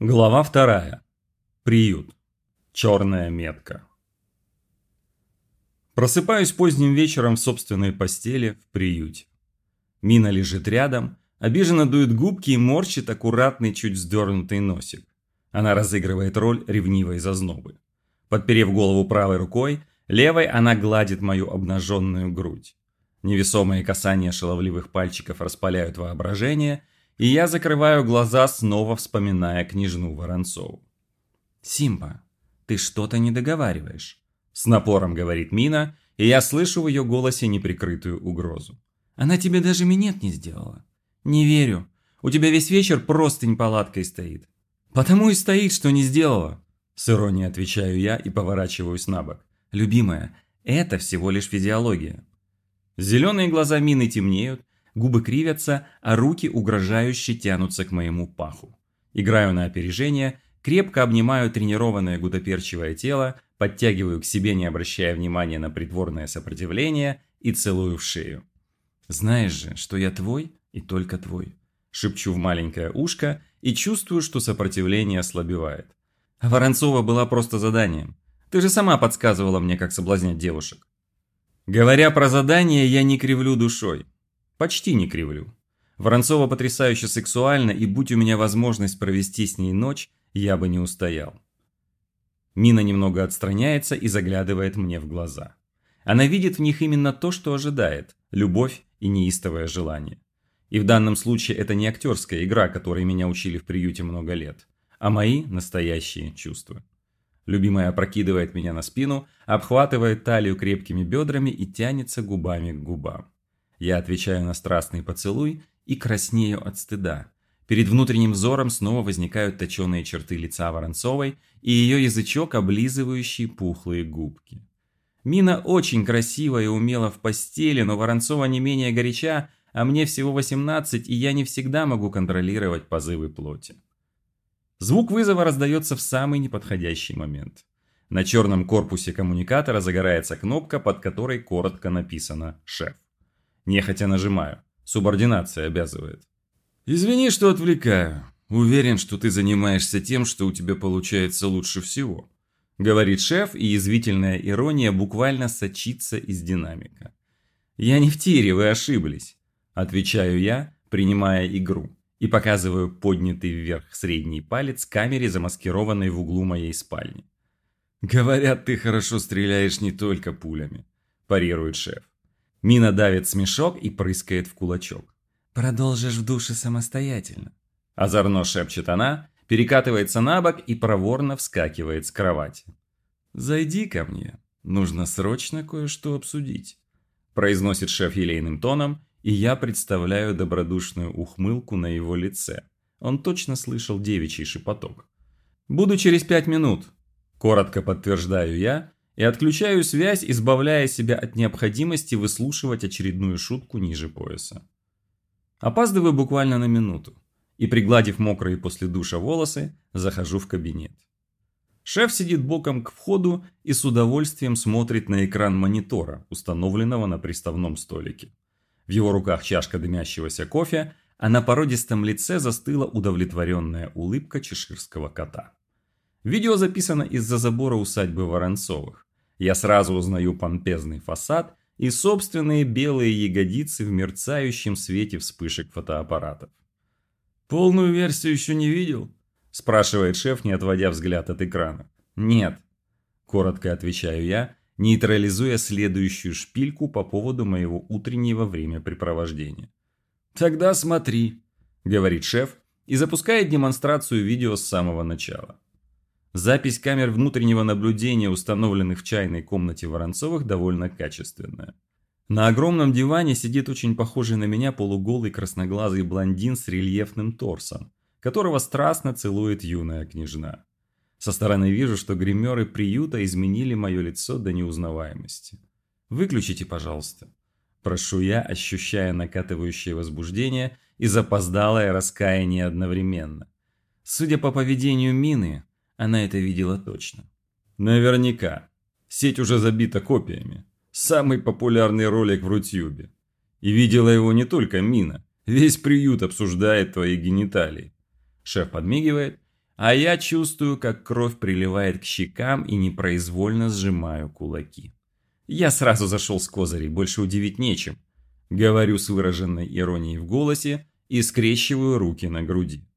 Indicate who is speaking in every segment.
Speaker 1: Глава вторая. Приют. Черная метка. Просыпаюсь поздним вечером в собственной постели в приюте. Мина лежит рядом, обиженно дует губки и морщит аккуратный, чуть вздернутый носик. Она разыгрывает роль ревнивой зазнобы. Подперев голову правой рукой, левой она гладит мою обнаженную грудь. Невесомые касания шаловливых пальчиков распаляют воображение – и я закрываю глаза, снова вспоминая княжну Воронцову. «Симпа, ты что-то не договариваешь», – с напором говорит Мина, и я слышу в ее голосе неприкрытую угрозу. «Она тебе даже минет не сделала». «Не верю. У тебя весь вечер простынь палаткой стоит». «Потому и стоит, что не сделала», – с иронией отвечаю я и поворачиваюсь на бок. «Любимая, это всего лишь физиология». Зеленые глаза Мины темнеют, Губы кривятся, а руки угрожающе тянутся к моему паху. Играю на опережение, крепко обнимаю тренированное гудоперчивое тело, подтягиваю к себе, не обращая внимания на притворное сопротивление, и целую в шею. «Знаешь же, что я твой и только твой», – шепчу в маленькое ушко и чувствую, что сопротивление ослабевает. А Воронцова была просто заданием. Ты же сама подсказывала мне, как соблазнять девушек. Говоря про задание, я не кривлю душой. Почти не кривлю. Воронцова потрясающе сексуальна, и будь у меня возможность провести с ней ночь, я бы не устоял. Мина немного отстраняется и заглядывает мне в глаза. Она видит в них именно то, что ожидает – любовь и неистовое желание. И в данном случае это не актерская игра, которой меня учили в приюте много лет, а мои настоящие чувства. Любимая опрокидывает меня на спину, обхватывает талию крепкими бедрами и тянется губами к губам. Я отвечаю на страстный поцелуй и краснею от стыда. Перед внутренним взором снова возникают точеные черты лица Воронцовой и ее язычок, облизывающий пухлые губки. Мина очень красива и умела в постели, но Воронцова не менее горяча, а мне всего 18, и я не всегда могу контролировать позывы плоти. Звук вызова раздается в самый неподходящий момент. На черном корпусе коммуникатора загорается кнопка, под которой коротко написано «Шеф». Нехотя нажимаю. Субординация обязывает. «Извини, что отвлекаю. Уверен, что ты занимаешься тем, что у тебя получается лучше всего», говорит шеф, и язвительная ирония буквально сочится из динамика. «Я не в тире, вы ошиблись», отвечаю я, принимая игру, и показываю поднятый вверх средний палец камере, замаскированной в углу моей спальни. «Говорят, ты хорошо стреляешь не только пулями», парирует шеф. Мина давит смешок и прыскает в кулачок. «Продолжишь в душе самостоятельно». Озорно шепчет она, перекатывается на бок и проворно вскакивает с кровати. «Зайди ко мне, нужно срочно кое-что обсудить», произносит шеф елейным тоном, и я представляю добродушную ухмылку на его лице. Он точно слышал девичий шепоток. «Буду через пять минут», коротко подтверждаю я, и отключаю связь, избавляя себя от необходимости выслушивать очередную шутку ниже пояса. Опаздываю буквально на минуту и, пригладив мокрые после душа волосы, захожу в кабинет. Шеф сидит боком к входу и с удовольствием смотрит на экран монитора, установленного на приставном столике. В его руках чашка дымящегося кофе, а на породистом лице застыла удовлетворенная улыбка чеширского кота. Видео записано из-за забора усадьбы Воронцовых. Я сразу узнаю помпезный фасад и собственные белые ягодицы в мерцающем свете вспышек фотоаппаратов. «Полную версию еще не видел?» – спрашивает шеф, не отводя взгляд от экрана. «Нет», – коротко отвечаю я, нейтрализуя следующую шпильку по поводу моего утреннего времяпрепровождения. «Тогда смотри», – говорит шеф и запускает демонстрацию видео с самого начала. Запись камер внутреннего наблюдения, установленных в чайной комнате Воронцовых, довольно качественная. На огромном диване сидит очень похожий на меня полуголый красноглазый блондин с рельефным торсом, которого страстно целует юная княжна. Со стороны вижу, что гримеры приюта изменили мое лицо до неузнаваемости. «Выключите, пожалуйста». Прошу я, ощущая накатывающее возбуждение и запоздалое раскаяние одновременно. Судя по поведению Мины, она это видела точно. Наверняка. Сеть уже забита копиями. Самый популярный ролик в Рутюбе. И видела его не только Мина. Весь приют обсуждает твои гениталии. Шеф подмигивает, а я чувствую, как кровь приливает к щекам и непроизвольно сжимаю кулаки. Я сразу зашел с козырей, больше удивить нечем. Говорю с выраженной иронией в голосе и скрещиваю руки на груди.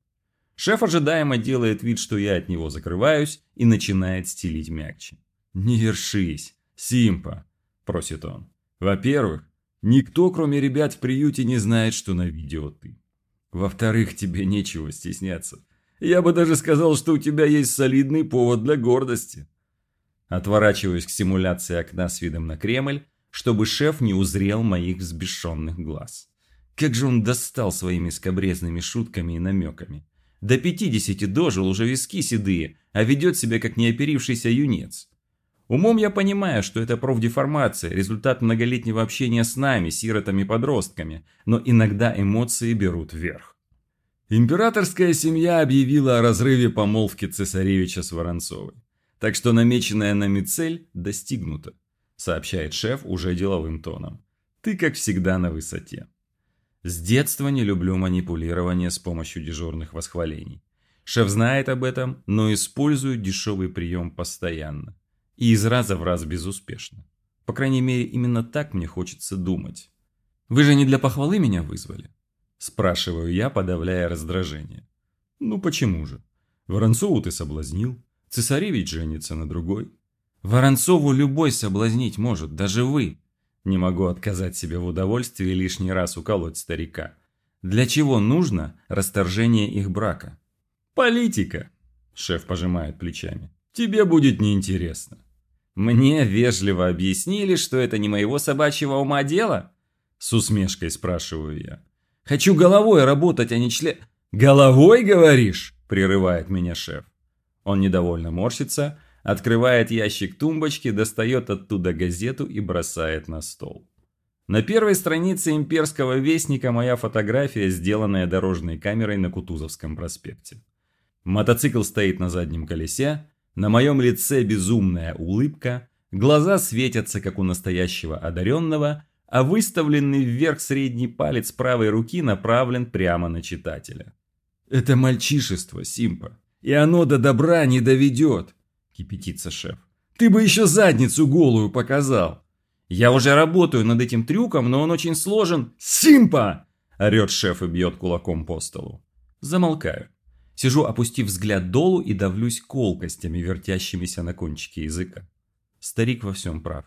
Speaker 1: Шеф ожидаемо делает вид, что я от него закрываюсь и начинает стелить мягче. «Не вершись, Симпа», – просит он. «Во-первых, никто, кроме ребят в приюте, не знает, что на видео ты. Во-вторых, тебе нечего стесняться. Я бы даже сказал, что у тебя есть солидный повод для гордости». Отворачиваюсь к симуляции окна с видом на Кремль, чтобы шеф не узрел моих взбешенных глаз. Как же он достал своими скобрезными шутками и намеками. До пятидесяти дожил, уже виски седые, а ведет себя как неоперившийся юнец. Умом я понимаю, что это профдеформация, результат многолетнего общения с нами, сиротами-подростками, но иногда эмоции берут вверх. Императорская семья объявила о разрыве помолвки цесаревича с Воронцовой. Так что намеченная нами цель достигнута, сообщает шеф уже деловым тоном. Ты, как всегда, на высоте. С детства не люблю манипулирование с помощью дежурных восхвалений. Шеф знает об этом, но использует дешевый прием постоянно. И из раза в раз безуспешно. По крайней мере, именно так мне хочется думать. «Вы же не для похвалы меня вызвали?» Спрашиваю я, подавляя раздражение. «Ну почему же? Воронцову ты соблазнил, цесаревич женится на другой. Воронцову любой соблазнить может, даже вы. Не могу отказать себе в удовольствии лишний раз уколоть старика. Для чего нужно расторжение их брака? Политика, шеф пожимает плечами. Тебе будет неинтересно. Мне вежливо объяснили, что это не моего собачьего ума дело? С усмешкой спрашиваю я. Хочу головой работать, а не член... Головой, говоришь? Прерывает меня шеф. Он недовольно морщится, Открывает ящик тумбочки, достает оттуда газету и бросает на стол. На первой странице имперского вестника моя фотография, сделанная дорожной камерой на Кутузовском проспекте. Мотоцикл стоит на заднем колесе, на моем лице безумная улыбка, глаза светятся, как у настоящего одаренного, а выставленный вверх средний палец правой руки направлен прямо на читателя. Это мальчишество, Симпа, и оно до добра не доведет кипятится шеф. «Ты бы еще задницу голую показал!» «Я уже работаю над этим трюком, но он очень сложен...» «Симпа!» – орет шеф и бьет кулаком по столу. Замолкаю. Сижу, опустив взгляд долу и давлюсь колкостями, вертящимися на кончике языка. Старик во всем прав.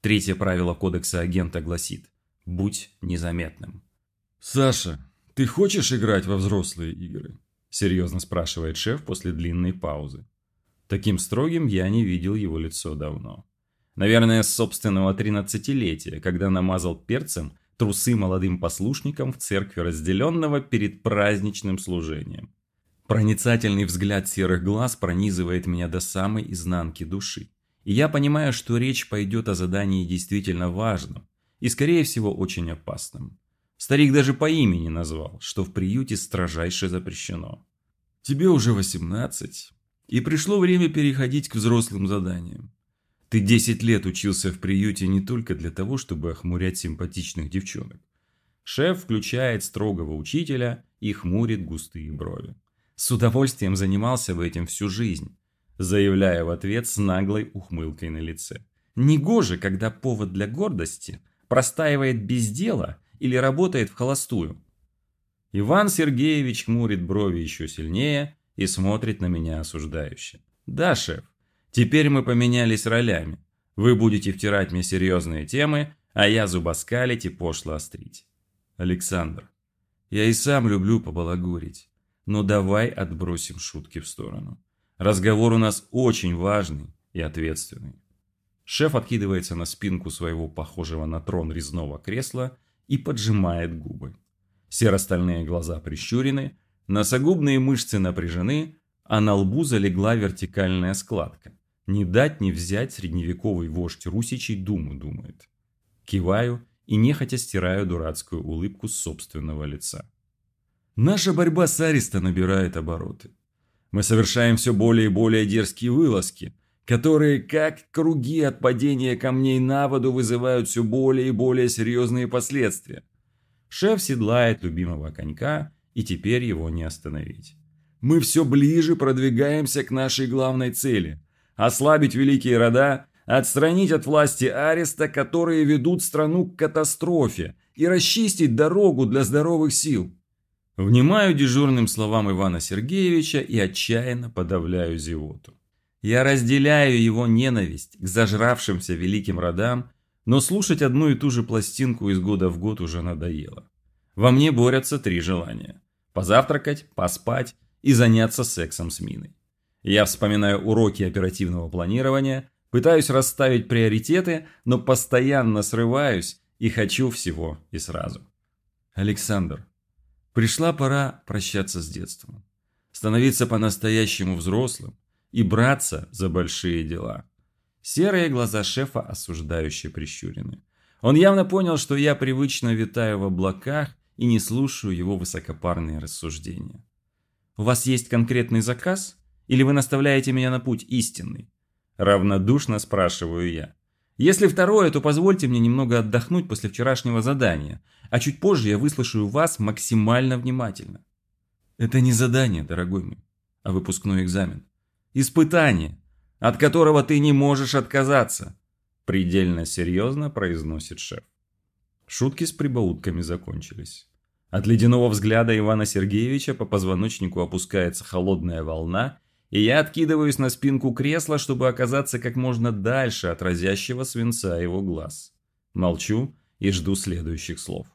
Speaker 1: Третье правило кодекса агента гласит «Будь незаметным». «Саша, ты хочешь играть во взрослые игры?» – серьезно спрашивает шеф после длинной паузы. Таким строгим я не видел его лицо давно. Наверное, с собственного тринадцатилетия, когда намазал перцем трусы молодым послушникам в церкви разделенного перед праздничным служением. Проницательный взгляд серых глаз пронизывает меня до самой изнанки души. И я понимаю, что речь пойдет о задании действительно важном и, скорее всего, очень опасном. Старик даже по имени назвал, что в приюте строжайше запрещено. «Тебе уже восемнадцать, и пришло время переходить к взрослым заданиям. Ты 10 лет учился в приюте не только для того, чтобы охмурять симпатичных девчонок. Шеф включает строгого учителя и хмурит густые брови. С удовольствием занимался бы этим всю жизнь, заявляя в ответ с наглой ухмылкой на лице. Негоже, когда повод для гордости простаивает без дела или работает в холостую. Иван Сергеевич хмурит брови еще сильнее и смотрит на меня осуждающе. «Да, шеф, теперь мы поменялись ролями. Вы будете втирать мне серьезные темы, а я зубоскалить и пошло острить. Александр, я и сам люблю побалагурить, но давай отбросим шутки в сторону. Разговор у нас очень важный и ответственный». Шеф откидывается на спинку своего похожего на трон резного кресла и поджимает губы. Серо-стальные глаза прищурены, Носогубные мышцы напряжены, а на лбу залегла вертикальная складка. Не дать не взять средневековый вождь Русичей думу думает. Киваю и нехотя стираю дурацкую улыбку с собственного лица. Наша борьба с Ариста набирает обороты. Мы совершаем все более и более дерзкие вылазки, которые, как круги от падения камней на воду, вызывают все более и более серьезные последствия. Шеф седлает любимого конька и теперь его не остановить. Мы все ближе продвигаемся к нашей главной цели – ослабить великие рода, отстранить от власти ареста, которые ведут страну к катастрофе, и расчистить дорогу для здоровых сил. Внимаю дежурным словам Ивана Сергеевича и отчаянно подавляю зевоту. Я разделяю его ненависть к зажравшимся великим родам, но слушать одну и ту же пластинку из года в год уже надоело. Во мне борются три желания. Позавтракать, поспать и заняться сексом с Миной. Я вспоминаю уроки оперативного планирования, пытаюсь расставить приоритеты, но постоянно срываюсь и хочу всего и сразу. Александр, пришла пора прощаться с детством, становиться по-настоящему взрослым и браться за большие дела. Серые глаза шефа осуждающе прищурены. Он явно понял, что я привычно витаю в облаках и не слушаю его высокопарные рассуждения. «У вас есть конкретный заказ? Или вы наставляете меня на путь истинный?» Равнодушно спрашиваю я. Если второе, то позвольте мне немного отдохнуть после вчерашнего задания, а чуть позже я выслушаю вас максимально внимательно. Это не задание, дорогой мой, а выпускной экзамен. Испытание, от которого ты не можешь отказаться, предельно серьезно произносит шеф. Шутки с прибаутками закончились. От ледяного взгляда Ивана Сергеевича по позвоночнику опускается холодная волна, и я откидываюсь на спинку кресла, чтобы оказаться как можно дальше от разящего свинца его глаз. Молчу и жду следующих слов.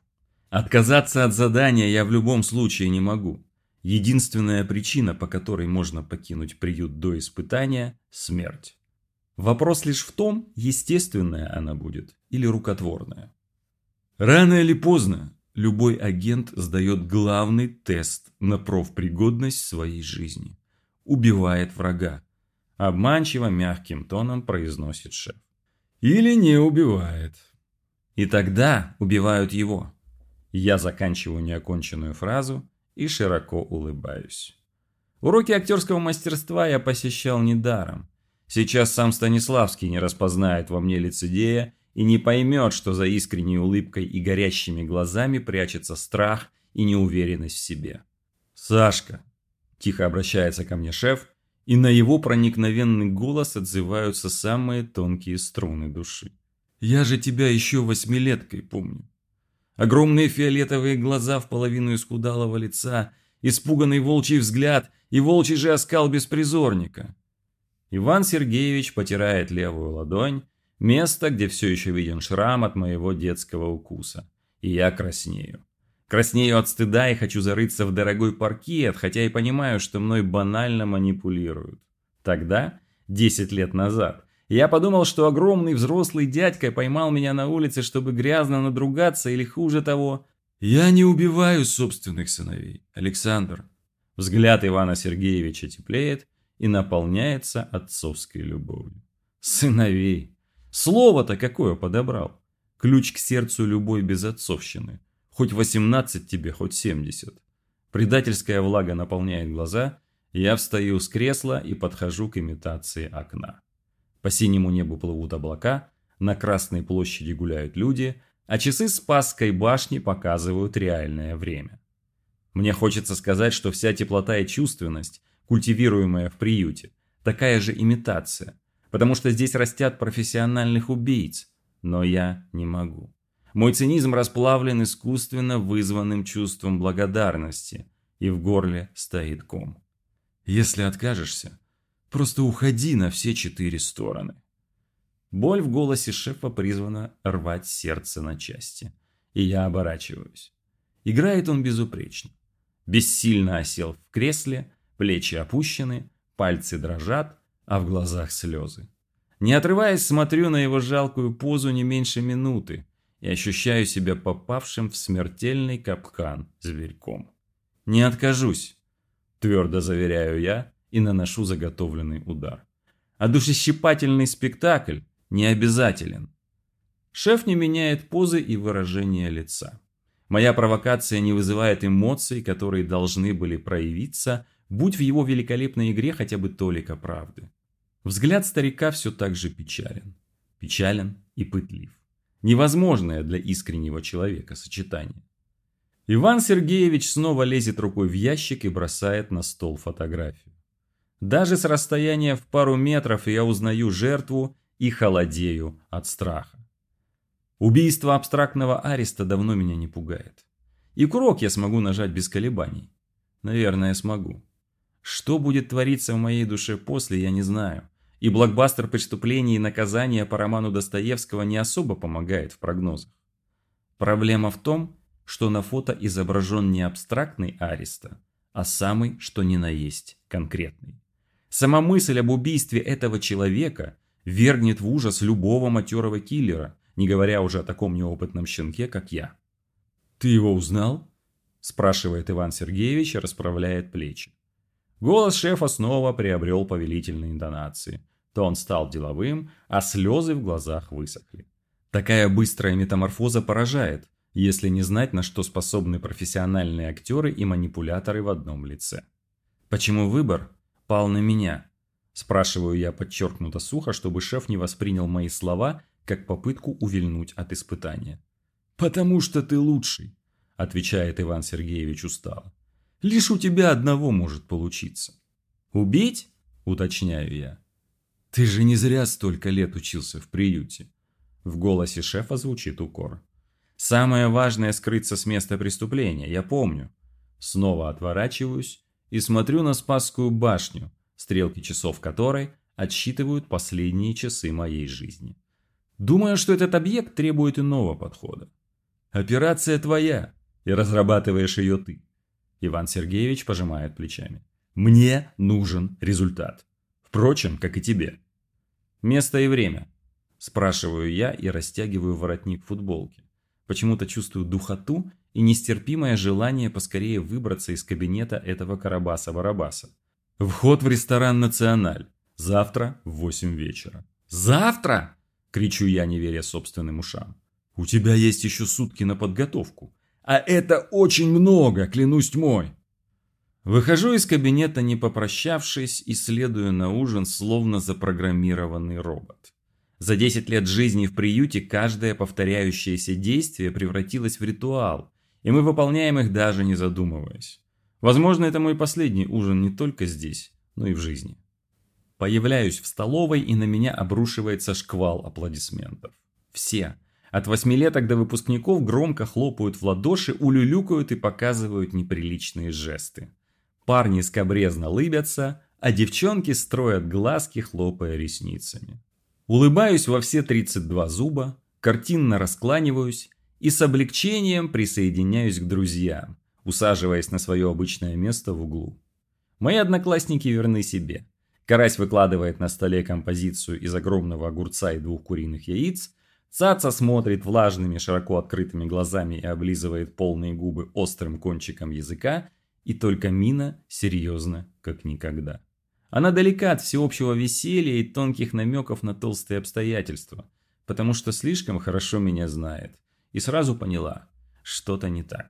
Speaker 1: Отказаться от задания я в любом случае не могу. Единственная причина, по которой можно покинуть приют до испытания – смерть. Вопрос лишь в том, естественная она будет или рукотворная. Рано или поздно любой агент сдает главный тест на профпригодность своей жизни. Убивает врага. Обманчиво мягким тоном произносит шеф. Или не убивает. И тогда убивают его. Я заканчиваю неоконченную фразу и широко улыбаюсь. Уроки актерского мастерства я посещал недаром. Сейчас сам Станиславский не распознает во мне лицедея и не поймет, что за искренней улыбкой и горящими глазами прячется страх и неуверенность в себе. «Сашка!» – тихо обращается ко мне шеф, и на его проникновенный голос отзываются самые тонкие струны души. «Я же тебя еще восьмилеткой помню. Огромные фиолетовые глаза в половину исхудалого лица, испуганный волчий взгляд и волчий же оскал беспризорника. Иван Сергеевич потирает левую ладонь, место, где все еще виден шрам от моего детского укуса. И я краснею. Краснею от стыда и хочу зарыться в дорогой паркет, хотя и понимаю, что мной банально манипулируют. Тогда, 10 лет назад, я подумал, что огромный взрослый дядька поймал меня на улице, чтобы грязно надругаться или хуже того. Я не убиваю собственных сыновей, Александр. Взгляд Ивана Сергеевича теплеет и наполняется отцовской любовью. Сыновей. Слово-то какое подобрал. Ключ к сердцу любой безотцовщины. Хоть 18 тебе, хоть 70. Предательская влага наполняет глаза, я встаю с кресла и подхожу к имитации окна. По синему небу плывут облака, на Красной площади гуляют люди, а часы Спасской башни показывают реальное время. Мне хочется сказать, что вся теплота и чувственность, культивируемая в приюте, такая же имитация, потому что здесь растят профессиональных убийц, но я не могу. Мой цинизм расплавлен искусственно вызванным чувством благодарности, и в горле стоит ком. Если откажешься, Просто уходи на все четыре стороны. Боль в голосе шефа призвана рвать сердце на части. И я оборачиваюсь. Играет он безупречно. Бессильно осел в кресле, плечи опущены, пальцы дрожат, а в глазах слезы. Не отрываясь, смотрю на его жалкую позу не меньше минуты и ощущаю себя попавшим в смертельный капкан зверьком. «Не откажусь», – твердо заверяю я, и наношу заготовленный удар. А душещипательный спектакль не обязателен. Шеф не меняет позы и выражения лица. Моя провокация не вызывает эмоций, которые должны были проявиться, будь в его великолепной игре хотя бы толика правды. Взгляд старика все так же печален. Печален и пытлив. Невозможное для искреннего человека сочетание. Иван Сергеевич снова лезет рукой в ящик и бросает на стол фотографию. Даже с расстояния в пару метров я узнаю жертву и холодею от страха. Убийство абстрактного ареста давно меня не пугает. И курок я смогу нажать без колебаний. Наверное, смогу. Что будет твориться в моей душе после, я не знаю. И блокбастер преступления и наказания по роману Достоевского не особо помогает в прогнозах. Проблема в том, что на фото изображен не абстрактный ареста, а самый, что ни на есть, конкретный. Сама мысль об убийстве этого человека вергнет в ужас любого матерого киллера, не говоря уже о таком неопытном щенке, как я. «Ты его узнал?» – спрашивает Иван Сергеевич и расправляет плечи. Голос шефа снова приобрел повелительные интонации. То он стал деловым, а слезы в глазах высохли. Такая быстрая метаморфоза поражает, если не знать, на что способны профессиональные актеры и манипуляторы в одном лице. Почему выбор пал на меня? Спрашиваю я подчеркнуто сухо, чтобы шеф не воспринял мои слова как попытку увильнуть от испытания. «Потому что ты лучший», – отвечает Иван Сергеевич устало. «Лишь у тебя одного может получиться». «Убить?» – уточняю я. «Ты же не зря столько лет учился в приюте». В голосе шефа звучит укор. «Самое важное – скрыться с места преступления, я помню». Снова отворачиваюсь и смотрю на Спасскую башню, стрелки часов которой отсчитывают последние часы моей жизни. Думаю, что этот объект требует иного подхода. Операция твоя, и разрабатываешь ее ты. Иван Сергеевич пожимает плечами. Мне нужен результат. Впрочем, как и тебе. Место и время. Спрашиваю я и растягиваю воротник футболки. Почему-то чувствую духоту и нестерпимое желание поскорее выбраться из кабинета этого Карабаса-Барабаса. Вход в ресторан «Националь». Завтра в 8 вечера. «Завтра?» – кричу я, не веря собственным ушам. У тебя есть еще сутки на подготовку. А это очень много, клянусь тьмой. Выхожу из кабинета, не попрощавшись, и следую на ужин, словно запрограммированный робот. За 10 лет жизни в приюте каждое повторяющееся действие превратилось в ритуал, и мы выполняем их даже не задумываясь. Возможно, это мой последний ужин не только здесь, но и в жизни. Появляюсь в столовой, и на меня обрушивается шквал аплодисментов. Все, от восьмилеток до выпускников громко хлопают в ладоши, улюлюкают и показывают неприличные жесты. Парни скобрезно лыбятся, а девчонки строят глазки, хлопая ресницами. Улыбаюсь во все 32 зуба, картинно раскланиваюсь и с облегчением присоединяюсь к друзьям, усаживаясь на свое обычное место в углу. Мои одноклассники верны себе. Карась выкладывает на столе композицию из огромного огурца и двух куриных яиц, Цаца смотрит влажными, широко открытыми глазами и облизывает полные губы острым кончиком языка, и только Мина серьезно, как никогда. Она далека от всеобщего веселья и тонких намеков на толстые обстоятельства, потому что слишком хорошо меня знает, и сразу поняла, что-то не так.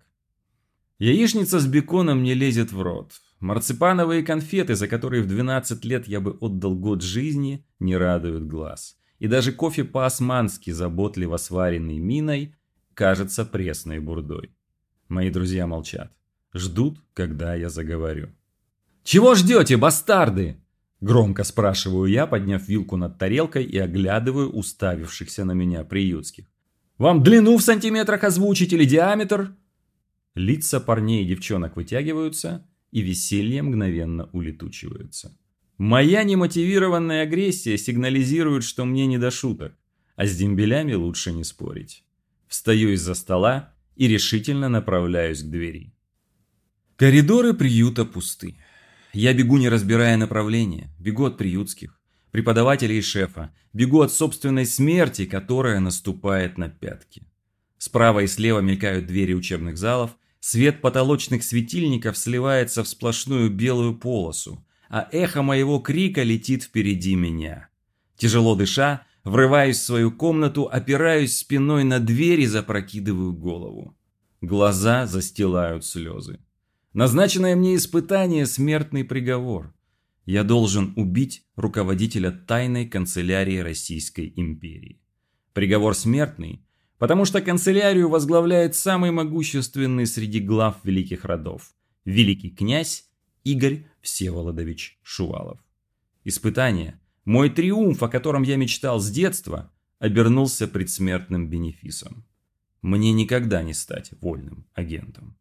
Speaker 1: Яичница с беконом не лезет в рот. Марципановые конфеты, за которые в 12 лет я бы отдал год жизни, не радуют глаз и даже кофе по-османски, заботливо сваренный миной, кажется пресной бурдой. Мои друзья молчат. Ждут, когда я заговорю. «Чего ждете, бастарды?» Громко спрашиваю я, подняв вилку над тарелкой и оглядываю уставившихся на меня приютских. «Вам длину в сантиметрах озвучить или диаметр?» Лица парней и девчонок вытягиваются, и веселье мгновенно улетучиваются. Моя немотивированная агрессия сигнализирует, что мне не до шуток, а с дембелями лучше не спорить. Встаю из-за стола и решительно направляюсь к двери. Коридоры приюта пусты. Я бегу, не разбирая направления, бегу от приютских, преподавателей и шефа, бегу от собственной смерти, которая наступает на пятки. Справа и слева мелькают двери учебных залов, свет потолочных светильников сливается в сплошную белую полосу, а эхо моего крика летит впереди меня. Тяжело дыша, врываюсь в свою комнату, опираюсь спиной на дверь и запрокидываю голову. Глаза застилают слезы. Назначенное мне испытание – смертный приговор. Я должен убить руководителя тайной канцелярии Российской империи. Приговор смертный, потому что канцелярию возглавляет самый могущественный среди глав великих родов – великий князь Игорь Всеволодович Шувалов. Испытание, мой триумф, о котором я мечтал с детства, обернулся предсмертным бенефисом. Мне никогда не стать вольным агентом.